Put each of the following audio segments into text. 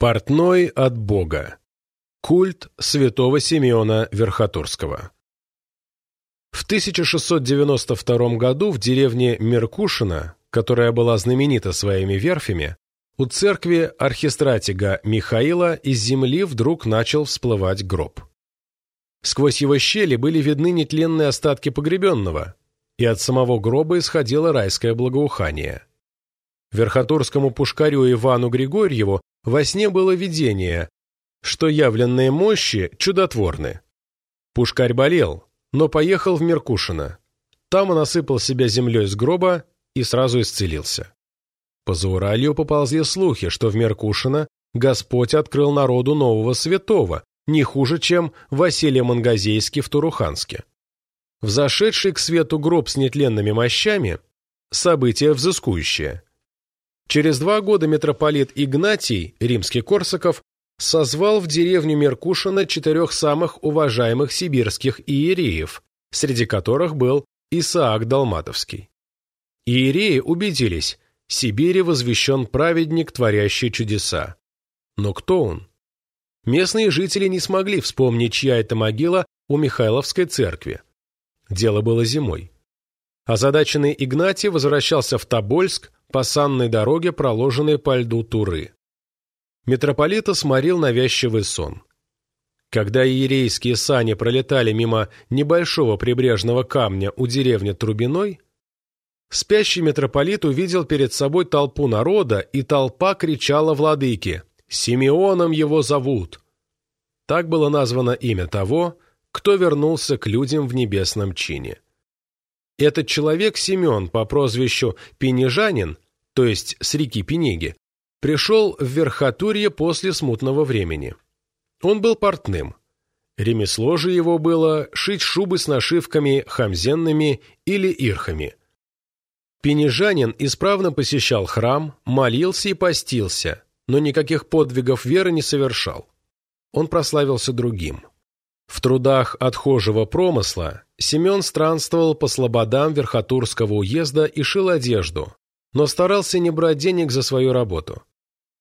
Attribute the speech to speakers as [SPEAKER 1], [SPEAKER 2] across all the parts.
[SPEAKER 1] Портной от Бога. Культ святого Симеона Верхотурского. В 1692 году в деревне Меркушино, которая была знаменита своими верфями, у церкви архистратига Михаила из земли вдруг начал всплывать гроб. Сквозь его щели были видны нетленные остатки погребенного, и от самого гроба исходило райское благоухание. Верхотурскому пушкарю Ивану Григорьеву во сне было видение, что явленные мощи чудотворны. Пушкарь болел, но поехал в Меркушино. Там он осыпал себя землей с гроба и сразу исцелился. По Зауралью поползли слухи, что в Меркушино Господь открыл народу нового святого, не хуже, чем Василий Мангазейский в Туруханске. Взошедший к свету гроб с нетленными мощами – событие взыскующее – Через два года митрополит Игнатий, римский Корсаков, созвал в деревню Меркушино четырех самых уважаемых сибирских иереев, среди которых был Исаак Далматовский. Иереи убедились, Сибири возвещен праведник, творящий чудеса. Но кто он? Местные жители не смогли вспомнить, чья это могила у Михайловской церкви. Дело было зимой. Озадаченный Игнатий возвращался в Тобольск, по санной дороге, проложенной по льду Туры. Митрополита сморил навязчивый сон. Когда иерейские сани пролетали мимо небольшого прибрежного камня у деревни Трубиной, спящий митрополит увидел перед собой толпу народа, и толпа кричала владыке «Симеоном его зовут!». Так было названо имя того, кто вернулся к людям в небесном чине. Этот человек Семен по прозвищу Пенежанин, то есть с реки Пенеги, пришел в Верхотурье после смутного времени. Он был портным. Ремесло же его было шить шубы с нашивками хамзенными или ирхами. Пенежанин исправно посещал храм, молился и постился, но никаких подвигов веры не совершал. Он прославился другим. В трудах отхожего промысла Семен странствовал по слободам Верхотурского уезда и шил одежду, но старался не брать денег за свою работу.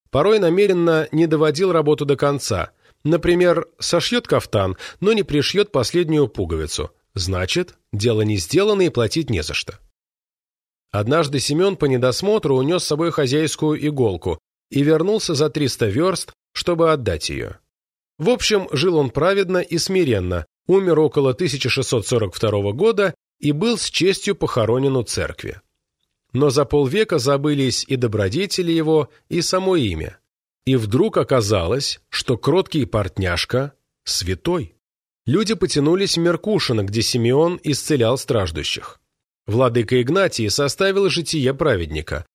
[SPEAKER 1] Порой намеренно не доводил работу до конца. Например, сошьет кафтан, но не пришьет последнюю пуговицу. Значит, дело не сделано и платить не за что. Однажды Семен по недосмотру унес с собой хозяйскую иголку и вернулся за 300 верст, чтобы отдать ее. В общем, жил он праведно и смиренно, умер около 1642 года и был с честью похоронен у церкви. Но за полвека забылись и добродетели его, и само имя. И вдруг оказалось, что кроткий портняшка – святой. Люди потянулись в Меркушино, где Симеон исцелял страждущих. Владыка Игнатий составил житие праведника,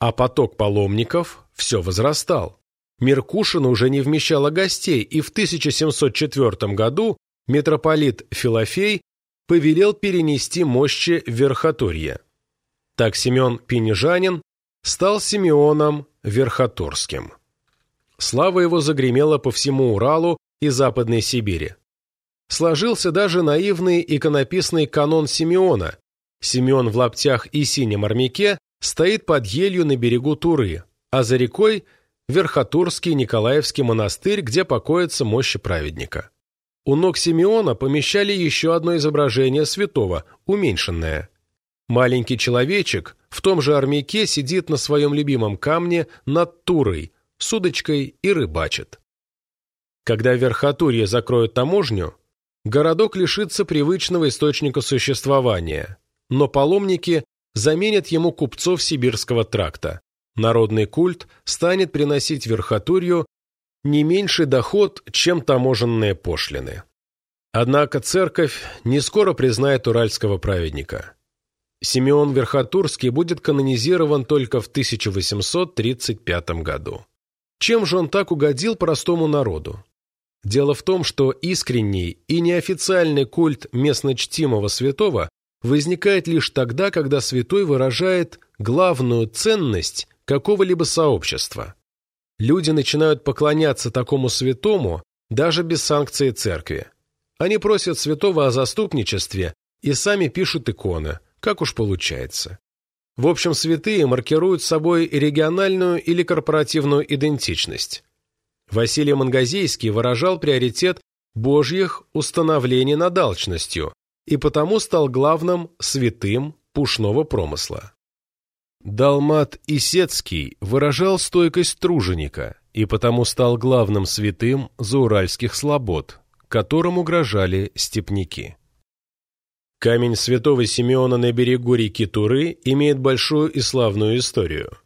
[SPEAKER 1] а поток паломников все возрастал. Меркушин уже не вмещала гостей, и в 1704 году митрополит Филофей повелел перенести мощи в Верхотурье. Так Семен Пенежанин стал Симеоном Верхотурским. Слава его загремела по всему Уралу и Западной Сибири. Сложился даже наивный иконописный канон Симеона. Симеон в лаптях и синем армяке стоит под елью на берегу Туры, а за рекой – Верхотурский Николаевский монастырь, где покоится мощи праведника. У ног Симеона помещали еще одно изображение святого, уменьшенное. Маленький человечек в том же армяке сидит на своем любимом камне над Турой, с удочкой и рыбачит. Когда в Верхотурье закроют таможню, городок лишится привычного источника существования, но паломники заменят ему купцов сибирского тракта. Народный культ станет приносить Верхотурью не меньший доход, чем таможенные пошлины. Однако церковь не скоро признает уральского праведника. Симеон Верхотурский будет канонизирован только в 1835 году. Чем же он так угодил простому народу? Дело в том, что искренний и неофициальный культ местно чтимого святого возникает лишь тогда, когда святой выражает главную ценность какого-либо сообщества. Люди начинают поклоняться такому святому даже без санкции церкви. Они просят святого о заступничестве и сами пишут иконы, как уж получается. В общем, святые маркируют собой региональную или корпоративную идентичность. Василий Мангазейский выражал приоритет Божьих установлений над алчностью и потому стал главным святым пушного промысла. Далмат Исецкий выражал стойкость труженика и потому стал главным святым зауральских слобод, которым угрожали степняки. Камень святого Симеона на берегу реки Туры имеет большую и славную историю.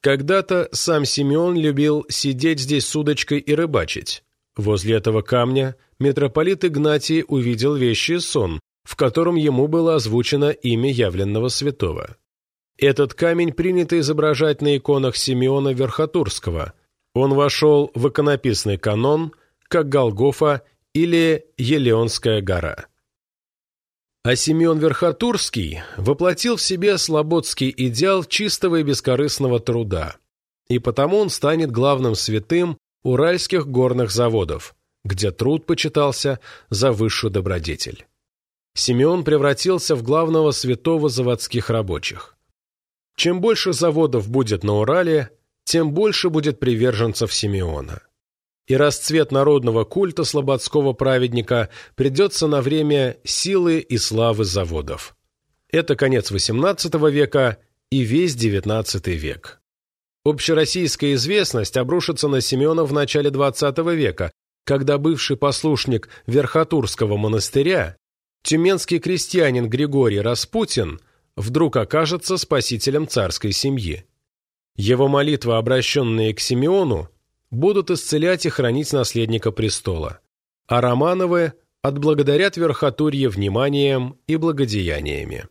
[SPEAKER 1] Когда-то сам Симеон любил сидеть здесь с удочкой и рыбачить. Возле этого камня митрополит Игнатий увидел вещий сон, в котором ему было озвучено имя явленного святого. Этот камень принято изображать на иконах Симеона Верхотурского. Он вошел в иконописный канон, как Голгофа или Елеонская гора. А Симеон Верхотурский воплотил в себе слободский идеал чистого и бескорыстного труда, и потому он станет главным святым уральских горных заводов, где труд почитался за высшую добродетель. Симеон превратился в главного святого заводских рабочих. Чем больше заводов будет на Урале, тем больше будет приверженцев Симеона и расцвет народного культа слободского праведника придется на время силы и славы заводов. Это конец XVIII века и весь XIX век. Общероссийская известность обрушится на Семена в начале XX века, когда бывший послушник Верхотурского монастыря, тюменский крестьянин Григорий Распутин, вдруг окажется спасителем царской семьи. Его молитвы, обращенные к Симеону, будут исцелять и хранить наследника престола, а Романовы отблагодарят Верхотурье вниманием и благодеяниями.